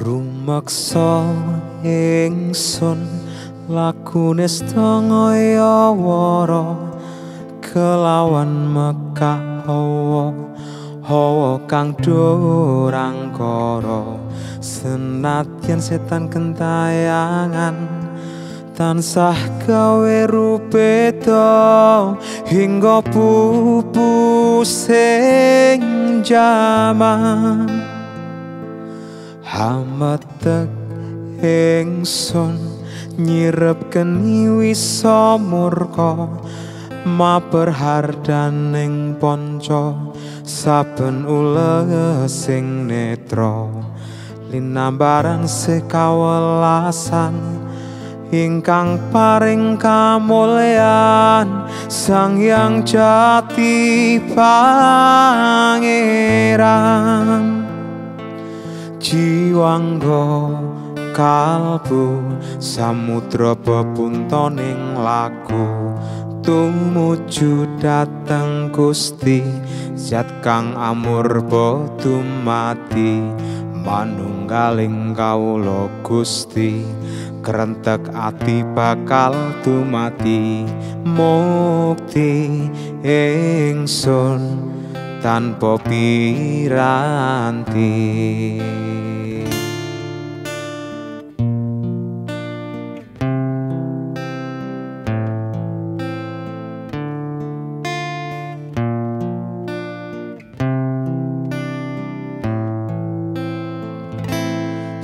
Rumeksa ingsun lakune stangaya wara kelawan mekah hawa kang durangkara. Senadyan setan kentayangan tansah gawe rupeta hingga pupu sing jaman hametek ingsun nyirep keni wisa murka maperhardaning ponco saben ule sing netra. Linambaran sekawelasan ingkang paring kamulyan sang yang jati pangeran jiwangga kalbu samudra bepuntoning laku tumuju dateng Gusti zat kang amur dumati manunggaling kawula Gusti. Kerentek ati bakal dumati mukti ingsun tanpa piranti.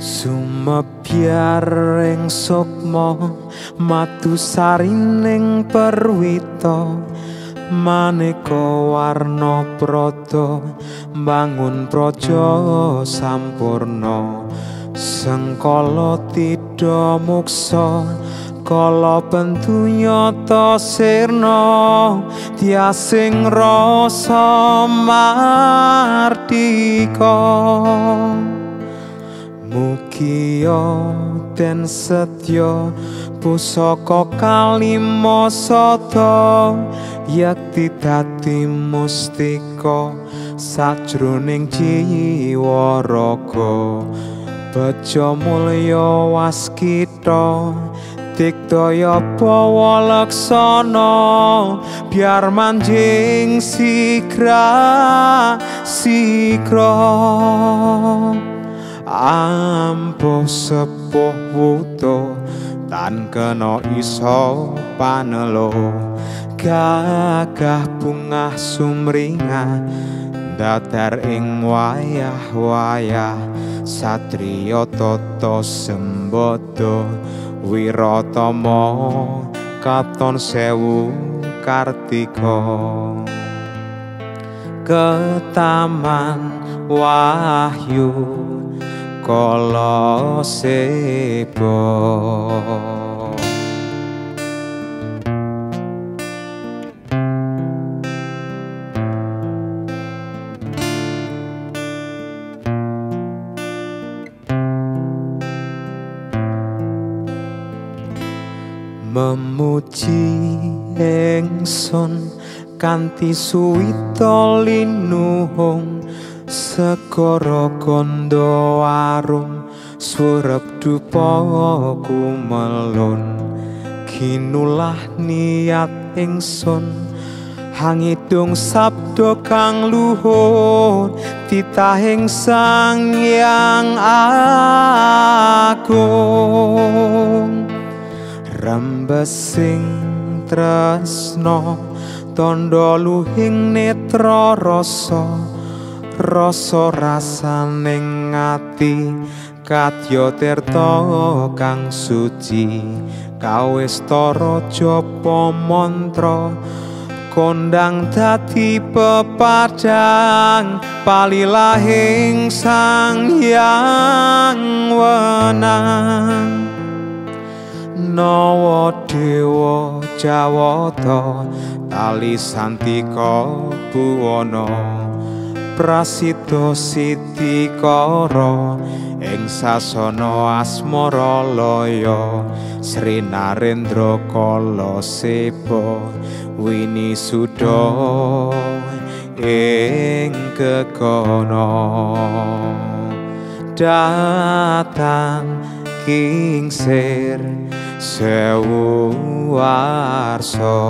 Sumebyar ing sukma matu sarining perwita maneka warna prada bangun praja sampurna. Sengkala tida muksa kala bentu nyata sirna. Tiasing rasa mardika Mugia den setya pusaka kalima sada yakti dadi mustika sajroning jiwa raga. Baja mulya waskita Dikdaya bawa laksana. Biar manjing sigra sigra ampuh sepuh wuto tan kena iso panelo gagah bungah sumringah datar ing wayah-wayah. Satriya tata sembodo wiratama katon sewu kartika. Ketaman wahyu kala sebo memuji ingsun kanthi suwita linuhung segara kondo arum surep dupa kumelun kinulah niat ingsun hangidung sabdo kang luhur titahing sang yang agung. Rembesing tresno tondo luhing netra rasa rasa rasaning ati kadya tirta kang suci. Kawistara japa mantra kondang dadi pepadang palilahing sang yang wenang. Nawa dewa jawata tali santika buwana prasida sitikara ing sasana asmara laya Sri Narendra kala seba wini suda ing kekana datang kingsir sewu warso